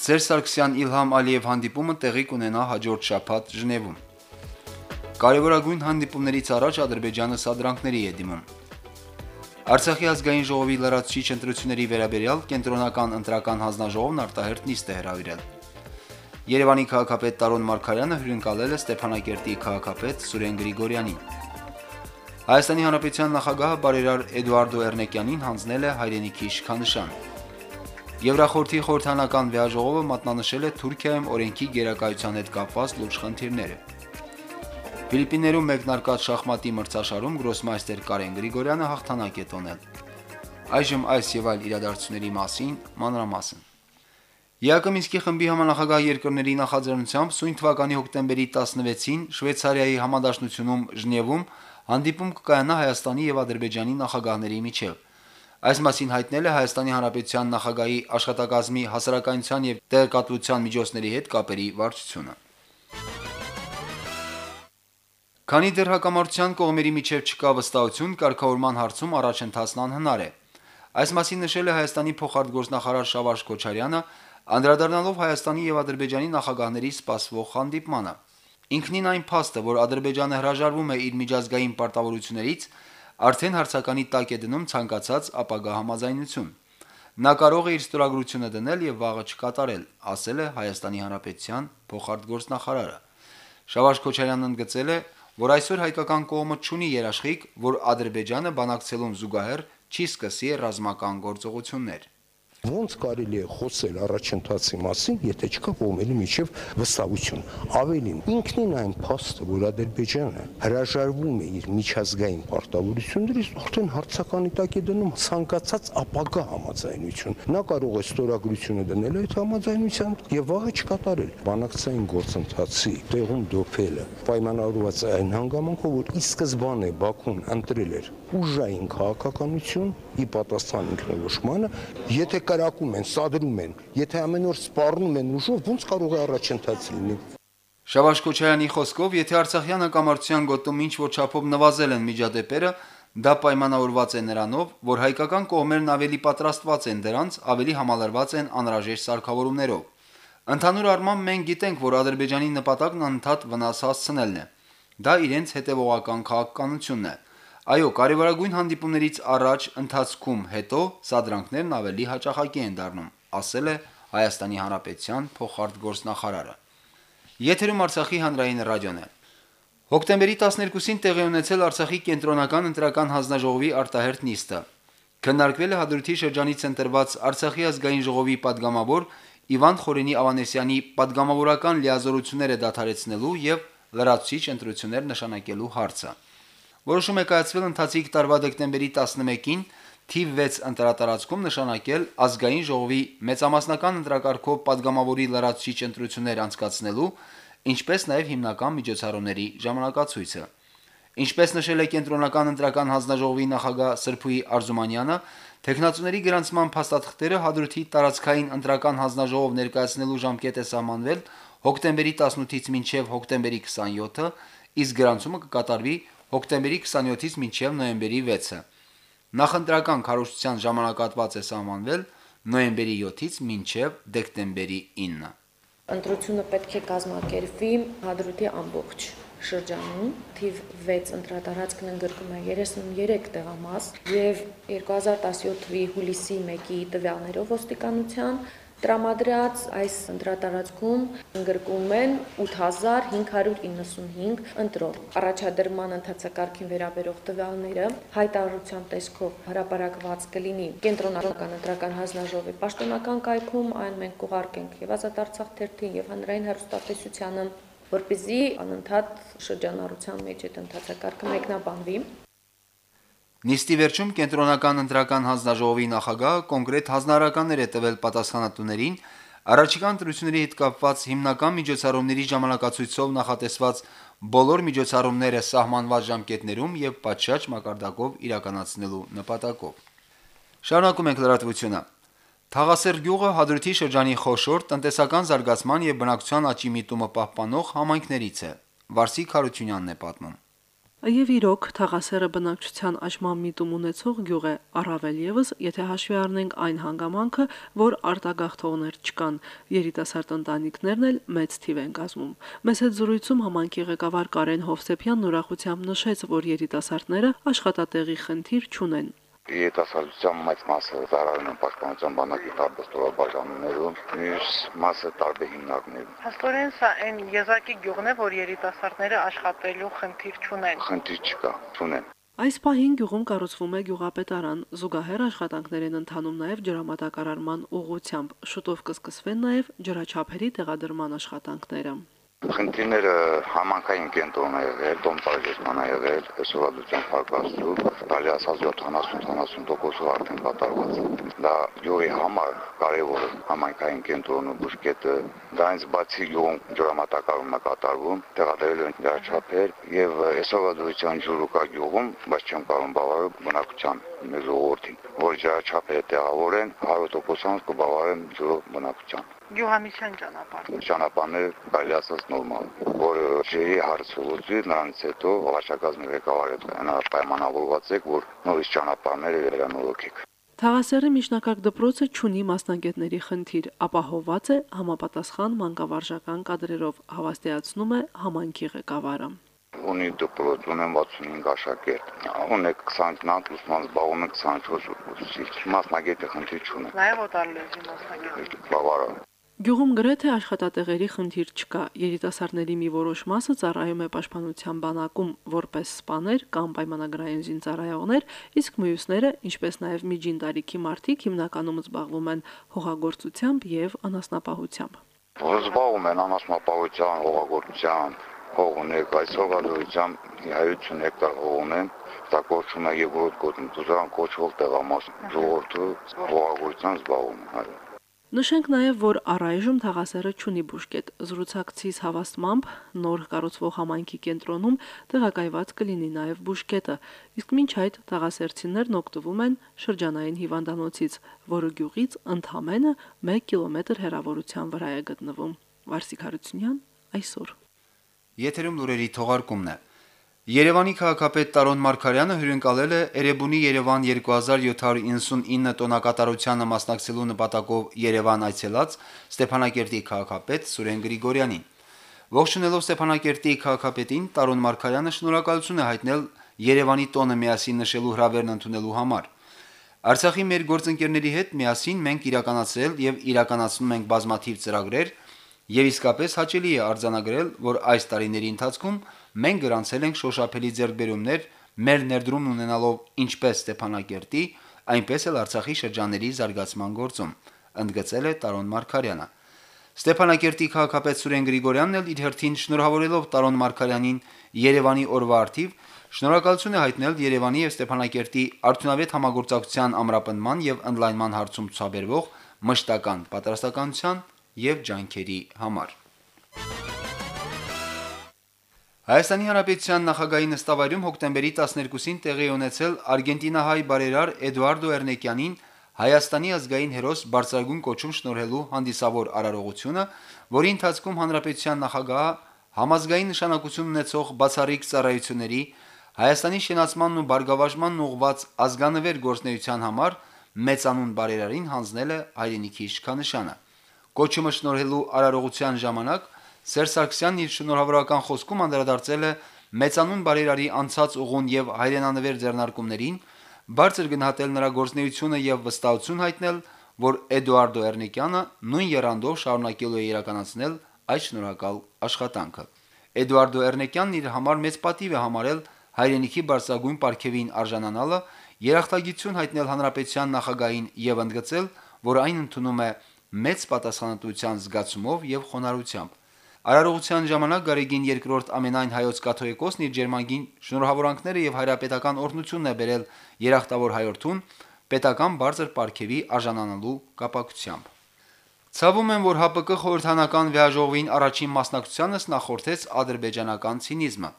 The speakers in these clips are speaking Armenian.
Սերժ Սարգսյան Իլհամ Ալիև հանդիպումը տեղի կունենա հաջորդ շաբաթ Ժնևում։ Կարևորագույն հանդիպումներից առաջ Ադրբեջանը սադրանքների է դիմում։ Արցախի ազգային ժողովի լրացուցիչ ընտրությունների վերաբերյալ կենտրոնական ընտրական հանձնաժողովն արտահերտ նիստ է հրավիրել։ Երևանի քաղաքապետ Տարոն Մարգարյանը հյուրընկալել է Ստեփանակերտի քաղաքապետ Սուրեն Գրիգորյանին։ Հայաստանի Հանրապետության նախագահը բարերար Էդուարդո Էրնեկյանին հանձնել է հայրենիքի իշխանշան։ Եվրախորհրդի խորհրդանական վեաժողովը մատնանշել է Թուրքիայում օրենքի գերակայության հետ կապված լուրջ խնդիրները։ Ֆիլիպիններում մեկնարկած շախմատի մրցաշարում գրոսմայստեր Կարեն Գրիգորյանը հաղթանակ է տոնել։ Այժմ այս եւ այլ իրադարձությունների մասին մանրամասն։ Յակոմինսկի խմբի համանախագահ երկրների նախաձեռնությամբ սույն թվականի հոկտեմբերի 16-ին Շվեյցարիայի համադաշնությունում Ժնևում հանդիպում կկայանա Հայաստանի եւ Ադրբեջանի նախագահների միջև։ Այս մասին հայտնել է Հայաստանի Հանրապետության նախագահի աշխատակազմի հասարակայնության եւ տեղեկատվության միջոցների հետ կապերի վարչությունը։ Քանի դեռ հակամարտության կողմերի միջև չկա վստահություն, կարգավորման հարցում առաջընթացն անհնար է։ Այս մասին նշել է Հայաստանի փոխարտգործնախարար Շավարժ Քոչարյանը, անդրադառնալով Հայաստանի եւ Ադրբեջանի նախագահների սպասվող հանդիպմանը։ Ինքնին այն փաստը, որ Ադրբեջանը հրաժարվում է իր միջազգային պարտավորություններից, արդեն հարցականի տակ է դնում ցանկացած ապագա համաձայնություն։ Նա կարող է իր ստորագրությունը դնել եւ վաղը չկատարել, ասել է Հայաստանի Հանրապետության փոխարտգործնախարարը։ Շավարժ Քոչարյանն ընդգծել է, որ այսօր հայկական կողմը ճունի երաշխիք, որ Ադրբեջանը բանակցելուն զուգահեռ չի սկսի ռազմական գործողություններ։ Ոնց կարելի է խոսել առաջընթացի մասին, եթե չկա կողմերի միջև վստահություն։ Ավելին, ինքնին այն փաստը, որ Ադրբեջանը հրաժարվում է իր միջազգային պարտավորություններից, արդեն հարցականի տակ է դնում ցանկացած ապագա համաձայնություն։ Նա կարող է ստորագրությունը դնել այդ համաձայնության եւ վաղը չկատարել։ Բանակցային գործընթացի տեղում դոփելը պայմանավորված այն հանգամանքով, որ ի սկզբանե Բաքուն ընտրել էր ուժային քաղաքականություն՝ ի պատասխան ինքնորոշմանը, եթե կրակում են, սադրում են, եթե ամեն օր սպառնում են ուժով, ո՞նց կարող է առաջընթաց լինի։ Շավարժ Քոչարյանի խոսքով, եթե Արցախյան հակամարտության գոտում ինչ որ չափով նվազել են միջադեպերը, դա պայմանավորված է նրանով, որ հայկական կողմերն ավելի պատրաստված են դրանց, ավելի համալրված են անհրաժեշտ սարքավորումներով։ Ընդհանուր առմամբ մենք գիտենք, որ Ադրբեջանի նպատակն անընդհատ վնաս հասցնելն է։ Դա իրենց հետևողական քաղաքականությունն է։ Այո, կարևորագույն հանդիպումներից առաջ, ընթացքում, հետո սադրանքներն ավելի հաճախակի են դառնում, ասել է Հայաստանի Հանրապետության փոխարտ գործնախարարը։ Եթերում Արցախի հանրային ռադիոն է։ Հոկտեմբերի 12-ին տեղի ունեցել Արցախի կենտրոնական ընտրական հանձնաժողովի արտահերտ նիստը։ Քննարկվել է հադրութի շրջանից ընտրված Արցախի ազգային ժողովի падգամավոր Իվան Խորենի Ավանեսյանի падգամավորական լիազորությունները դադարեցնելու եւ լրացուցիչ ընտրություններ նշանակելու հարցը։ Որոշումը կայացվել ընթացիկ տարվա դեկտեմբերի 11-ին թիվ 6 ընտրատարածքում նշանակել ազգային ժողովի մեծամասնական ընտրակարգով падգամավորի լրացուցիչ ընտրություններ անցկացնելու, ինչպես նաև հիմնական միջոցառումների ժամանակացույցը։ Ինչպես նշել է կենտրոնական ընտրական հանձնաժողովի նախագահ Սրփուի Արզումանյանը, Տեխնացուների գրանցման փաստաթղթերը հադրութի տարածքային ընտրական հանձնաժողով ներկայացնելու ժամկետ է սահմանվել հոկտեմբերի 18-ից մինչև հոկտեմբերի 27-ը, իսկ գրանցումը կկատարվի հոկտեմբերի 27-ից մինչև նոյեմբերի 6-ը։ Նախընտրական քարոշչության ժամանակատված է սահմանվել նոյեմբերի 7-ից մինչև դեկտեմբերի 9-ը։ Ընտրությունը պետք է կազմակերպվի Հադրութի ամբողջ շրջանում թիվ 6 ընտրատարածքն ընդգրկում է 33 տեղամաս եւ 2017 թվականի հուլիսի 1-ի տվյալներով ոստիկանության տրամադրած այս ընտրատարածքում ընդգրկում են 8595 ընտրող։ Առաջադրման ընթացակարգին վերաբերող տվյալները հայտարարության տեսքով հրապարակված կլինի կենտրոնական ընտրական հանձնաժողովի պաշտոնական կայքում, այն մենք կուղարկենք եւ Ազատ Արցախ թերթին եւ հանրային հեռուստատեսությանը որպեսզի անընդհատ շրջանառության մեջ այդ ընթացակարգը մեկնաբանվի։ Նիստի վերջում կենտրոնական ընտրական հանձնաժողովի նախագահը կոնկրետ հանրահարականներ է տվել պատասխանատուներին, Առաջիկա ընտրությունների հետ կապված հիմնական միջոցառումների ժամանակացույցով նախատեսված բոլոր միջոցառումները սահմանված ժամկետներում եւ պատշաճ մակարդակով իրականացնելու նպատակով։ Շարունակում ենք լրատվությունը։ Թաղասեր գյուղը Հադրութի շրջանի խոշոր տնտեսական զարգացման եւ բնակչության աճի միտումը պահպանող համայնքներից է։ Վարսիկ Հարությունյանն է պատմում։ Եվ իրոք Թաղասերը բնակչության աճման միտում ունեցող գյուղ է, առավել եւս, եթե հաշվի առնենք այն հանգամանքը, որ արտագաղթողներ չկան, երիտասարդ ընտանիքներն էլ մեծ թիվ են կազմում։ Մեծ հետ զրույցում համանքի ղեկավար Կարեն Հովսեփյանն ուրախությամբ նշեց, որ երիտասարդները աշխատատեղի խնդիր չունեն երիտասարդության մեծ մասը ծառայում են պաշտպանության բանակի տարբեր ստորաբաժանումներում, մյուս մասը տարբեր հիմնարկներում։ Հստորեն սա այն եզակի գյուղն է, որ երիտասարդները աշխատելու խնդիր չունեն։ Խնդիր չկա, չունեն։ Այս պահին գյուղում կառուցվում է գյուղապետարան, զուգահեռ աշխատանքներ են ընթանում նաև ջրամատակարարման ուղղությամբ։ Շուտով կսկսվեն նաև ջրաչափերի տեղադրման աշխատանքները։ Խնդիրները համանքային կենտրոն է եղել, տոմսարժեշտման է եղել, այսօրադրության փակվածու, տալի ասած 70-80%-ով արդեն կատարված է։ Դա յուրի համար կարևոր համանքային կենտրոնը բուժկետը, դրանից բացի յոն ջրամատակարարումը կատարվում, տեղադրել են դարչափեր եւ այսօրադրության ջուրուկա գյուղում, բայց չեմ կարող բավարարել բնակության մեր ժողովրդին, որ ջրաչափերը տեղավորեն 100%-ով կբավարարեն ջուրը բնակության Գյուհամիսյան ճանապարհ։ Ճանապարհները կարելի ասած նորմալ, որ ջրի հարցը ուզի նրանից հետո վարչակազմի ղեկավարը նա պայմանավորված է, որ նորից ճանապարհները վերանորոգեք։ Թաղասերի միջնակարգ դպրոցը ճունի մասնագետների խնդիր, ապահովված է համապատասխան մանկավարժական կադրերով, հավաստիացնում է համանքի ղեկավարը ունի դպրոց, ունեն 65 աշակերտ, ունեք 20 նանց ուսման զբաղվում են 24 ուսուցիչ, մասնագետը խնդիր չունի։ Նաև օտարլեզի մասնագետ։ Բավարար։ Գյուղում գրեթե աշխատատեղերի խնդիր չկա։ Երիտասարդների մի որոշ մասը ծառայում է պաշտպանության բանակում որպես սպաներ կամ պայմանագրային զինծառայողներ, իսկ մյուսները, ինչպես նաև միջին տարիքի մարդիկ, հիմնականում զբաղվում են հողագործությամբ եւ անասնապահությամբ։ Զբաղվում են անասնապահության, հողագործությամբ, հող ունեք, այս հողադրությամբ 150 հեկտար հող ունեն, դա կոչվում է Եգորոտ կոտնտուզան կոչվող տեղամաս, ժողովուրդը հողագործությամբ զբաղվում է, այո։ Նշենք նաև, որ առայժմ Թաղասերը ճունի բուժկետ. Զրուցակցից հավաստմամբ նոր կառուցվող համայնքի կենտրոնում տեղակայված կլինի նաև բուժկետը, իսկ մինչ այդ Թաղասերցիներն օգտվում են շրջանային հիվանդանոցից, որը գյուղից ընդամենը 1 կիլոմետր հեռավորության վրա է գտնվում։ Վարսիկ Հարությունյան այսօր Եթերում լուրերի թողարկումն է։ Երևանի քաղաքապետ Տարոն Մարկարյանը հյուրընկալել է Էրեբունի Երևան 2799 տոնակատարությանը մասնակցելու նպատակով Երևան այցելած Ստեփանակերտի քաղաքապետ Սուրեն Գրիգորյանին։ Ողջունելով Ստեփանակերտի քաղաքապետին Տարոն Մարկարյանը շնորհակալություն է հայտնել Երևանի տոնը միասին նշելու հրավերն ընդունելու համար։ Արցախի մեր գործընկերների հետ միասին մենք իրականացրել եւ իրականացնում ենք բազմաթիվ ծրագրեր, եւ իսկապես հաճելի է արձանագրել, որ այս տարիների ընթացքում մենք գրանցել ենք շոշափելի ձեռքբերումներ մեր ներդրումն ունենալով ինչպես Ստեփանակերտի, այնպես էլ Արցախի շրջանների զարգացման գործում, ընդգծել է Տարոն Մարկարյանը։ Ստեփանակերտի քաղաքապետ Սուրեն Գրիգորյանն էլ իր հերթին շնորհավորելով Տարոն Մարկարյանին Երևանի օրվա արդիվ շնորհակալություն է հայտնել Երևանի եւ Ստեփանակերտի արդյունավետ համագործակցության ամրապնման եւ ընդլայնման հարցում ցուցաբերվող մշտական պատրաստականության եւ ջանքերի համար։ Հայաստանի Հանրապետության նախագահի նստավայրում հոկտեմբերի 12-ին տեղի ունեցել արգենտինահայ բարերար Էդուարդո Էրնեկյանին Հայաստանի ազգային հերոս բարձրագույն կոչում շնորհելու հանդիսավոր արարողությունը, որի ընթացքում Հանրապետության նախագահը համազգային նշանակություն ունեցող բացառիկ ծառայությունների Հայաստանի շենացմանն ու բարգավաճմանն ուղված ազգանվեր գործնեության համար մեծանուն բարերարին հանձնել է հայրենիքի իշխանանշանը։ Կոչումը շնորհելու արարողության ժամանակ Սերժ Սարգսյանն իր շնորհավորական խոսքում անդրադարձել է մեծանուն բարերարի անցած ուղուն եւ հայրենանվեր ձեռնարկումներին, բարձր գնահատել նրա գործնեությունը եւ վստահություն հայտնել, որ Էդուարդո Էրնիկյանը նույն երանդով շարունակելու է իրականացնել այս շնորհակալ աշխատանքը։ Էդուարդո Էրնեկյանն իր համար մեծ պատիվ է համարել հայրենիքի բարձրագույն պարգևին արժանանալը, երախտագիտություն հայտնել հանրապետության նախագահին եւ ընդգծել, որ այն ընդունում է մեծ պատասխանատվության զգացումով եւ խոնարհությամբ։ Արարողության ժամանակ Գարեգին II ամենայն հայոց կաթողիկոսն իր ջերմագին շնորհավորանքները եւ հայրապետական օրհնությունն է բերել երախտավոր հայորդուն պետական բարձր պարգևի արժանանալու կապակցությամբ։ Ցավում եմ, որ ՀԱՊԿ խորհրդանական վեաժողովին առաջին մասնակցությանս նախորդեց ադրբեջանական ցինիզմը։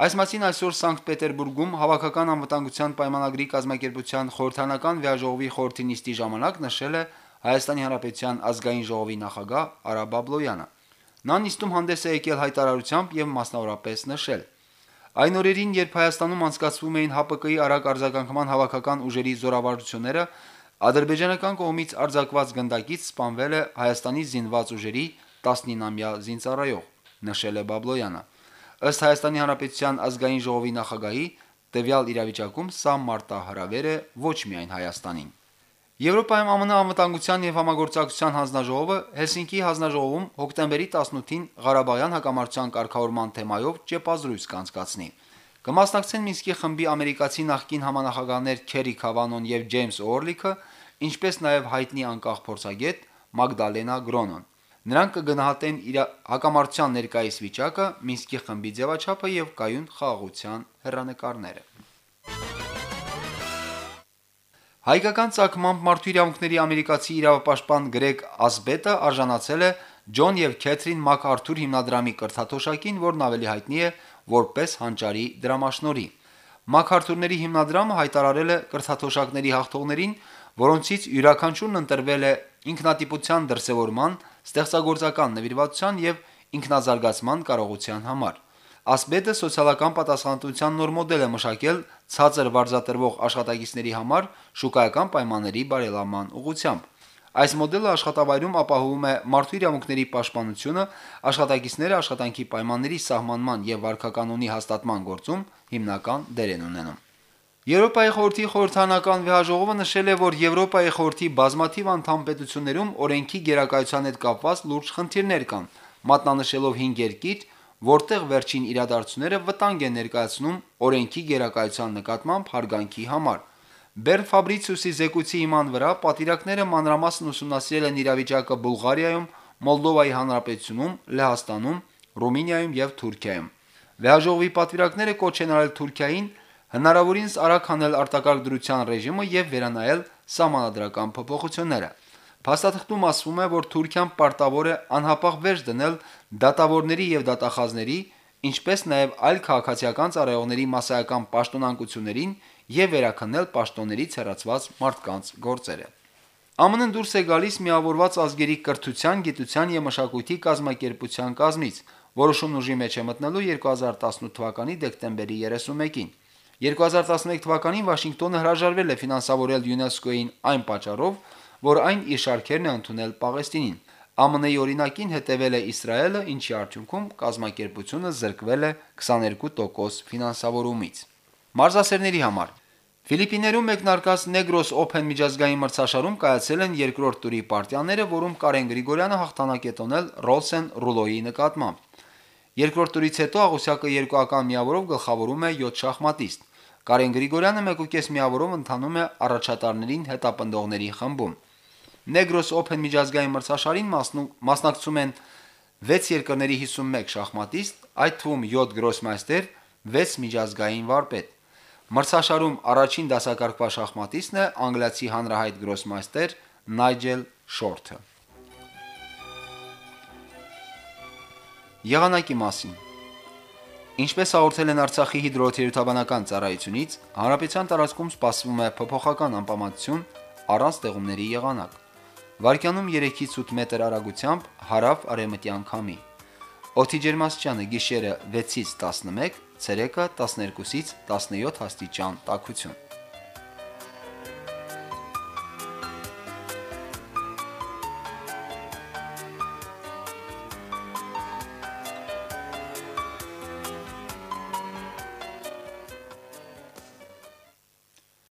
Այս մասին այսօր Սանկտ Պետերբուրգում Հավաքական անվտանգության պայմանագրի կազմակերպության խորհրդանական վեաժողովի խորհրդի նիստի ժամանակ նշել է Հայաստանի Հանրապետության ազգային ժողովի նախագահ Արա Բաբլոյանը։ Նա նիստում հանդես է եկել հայտարարությամբ եւ մասնավորապես նշել. Այն օրերին, երբ Հայաստանում անցկացվում էին ՀԱՊԿ-ի արագ արձագանքման հավաքական ուժերի զորավարժությունները, ադրբեջանական կողմից արձակված գնդակից սպանվել է Հայաստանի զինված ուժերի 19-ամյա զինծառայող, նշել է Բաբլոյանը։ Ըստ Հայաստանի Հանրապետության ազգային ժողովի նախագահի, տվյալ իրավիճակում սա մարտահրավեր է ոչ միայն Հայաստանին։ Եվրոպայում ԱՄՆ անվտանգության եւ համագործակցության հանձնաժողովը Հելսինկի հանձնաժողովում հոկտեմբերի 18-ին Ղարաբաղյան հակամարտության կարգավորման թեմայով ճեպազրույց կանցկացնի։ Կմասնակցեն Մինսկի խմբի ամերիկացի նախկին համանախագահներ Քերի Քավանոն եւ Ջեյմս Օրլիքը, ինչպես նաեւ հայտնի անկախ փորձագետ Մագդալենա Գրոնոն։ Նրանք կգնահատեն իր հակամարտության ներկայիս վիճակը, Մինսկի խմբի ձևաչափը եւ կայուն խաղաղության հերանեկարները։ Հայկական ցակմամբ մարդու իրավունքների ամերիկացի իրավապաշտպան Գրեգ Ասբետը արժանացել է Ջոն եւ Քեթրին Մակարթուր հիմնադրամի կրթաթոշակին, որն ավելի հայտնի է որպես հանճարի դրամաշնորի։ Մակարթուրների հիմնադրամը հայտարարել է կրթաթոշակների հաղթողներին, որոնցից յուրաքանչյուրն ընտրվել է ինքնատիպության դրսևորման, ստեղծագործական նվիրվածության եւ ինքնազարգացման կարողության համար։ Ասբեդը սոցիալական պատասխանատվության նոր մոդել է մշակել ցածր վարձատրվող աշխատակիցների համար շուկայական պայմանների բարելավման ուղղությամբ։ Այս մոդելը աշխատավայրում ապահովում է մարդու իրավունքների պաշտպանությունը, աշխատակիցները աշխատանքի պայմանների սահմանման եւ վարքականոնի հաստատման գործում հիմնական դեր են ունենում։ Եվրոպայի խորհրդի խորհրդանական վեհաժողովը նշել է, որ Եվրոպայի խորհրդի բազմաթիվ անդամ պետություններում օրենքի գերակայության հետ կապված լուրջ խնդիրներ կան, մատնանշելով 5 երկիր, որտեղ վերջին իրադարձությունները վտանգ են ներկայացնում օրենքի գերակայության նկատմամբ հարգանքի համար։ Բern Fabricius-ի զեկույցի իման վրա պատիրակները մանրամասն ուսումնասիրել են իրավիճակը Բուլղարիայում, Մոլդովայի Հանրապետությունում, Լեհաստանում, Ռումինիայում եւ Թուրքիայում։ Վեաժողովի պատվիրակները կոչ են արել Թուրքիային հնարավորինս արագ հանել արտակարգ դրության ռեժիմը եւ վերանայել սահմանադրական փոփոխությունները։ Փաստաթղթում ասվում է, որ Թուրքիան պարտավոր է անհապաղ վերջ դնել դատավորների եւ դատախազների, ինչպես նաեւ այլ քաղաքացիական ծառայողների massայական պաշտոնանկություններին եւ վերականգնել պաշտոններից հեռացված մարդկանց գործերը։ ԱՄՆ-ն դուրս է գալիս միավորված ազգերի կրթության, գիտության եւ մշակույթի կազմակերպության կազմից, որոշումն ուժի մեջ է մտնելու 2018 թվականի դեկտեմբերի 31-ին։ 2011 թվականին Վաշինգտոնը հրաժարվել է ֆինանսավորել ՅՈՒՆԵՍԿՕ-ին այն պատճառով, որ այն իր շարքերն է ընդունել Պաղեստինին։ ԱՄՆ-ի օրինակին հետևել է Իսրայելը, ինչի արդյունքում կազմակերպությունը զրկվել է 22% ֆինանսավորումից։ Մարզասերների համար. Ֆիլիպիներում մեկնարկած Negros Open միջազգային մրցաշարում կայացել են երկրորդ տուրի պարտիաները, որում Կարեն Գրիգորյանը հաղթանակ է տոնել Ռոլսեն Ռուլոյի նկատմամբ։ Երկրորդ տուրից հետո Աղուսյակը երկուական միավորով գլխավորում է 7 շախմատիստ։ Կարեն Գրիգորյանը 1.5 միավորով ընթանում է առաջատարներին հետապնդողների խմբում։ Negros Open միջազգային մրցաշարին մասնակցում են 6 երկրների 51 շախմատիստ, այդ թվում 7 գրոսմայստեր, 6 միջազգային վարպետ։ Մրցաշարում առաջին դասակարգված շախմատիստն է անգլիացի հանրահայտ գրոսմայստեր Նայջել Շորթը։ Եղանակի մասին. Ինչպես հաղորդել են Արցախի հիդրոթերապևտաբանական ծառայությունից, հարաբեցյան տարածքում սպասվում է փոփոխական անպամատություն առանց ձեղումների եղանակ։ Վարկյանում 3-ից 8 մետր արագությամբ հարավ արևմտյան քամի։ Օդի ջերմաստիճանը գիշերը 6-ից 11, ցերեկը 12-ից 17 աստիճան տաքություն։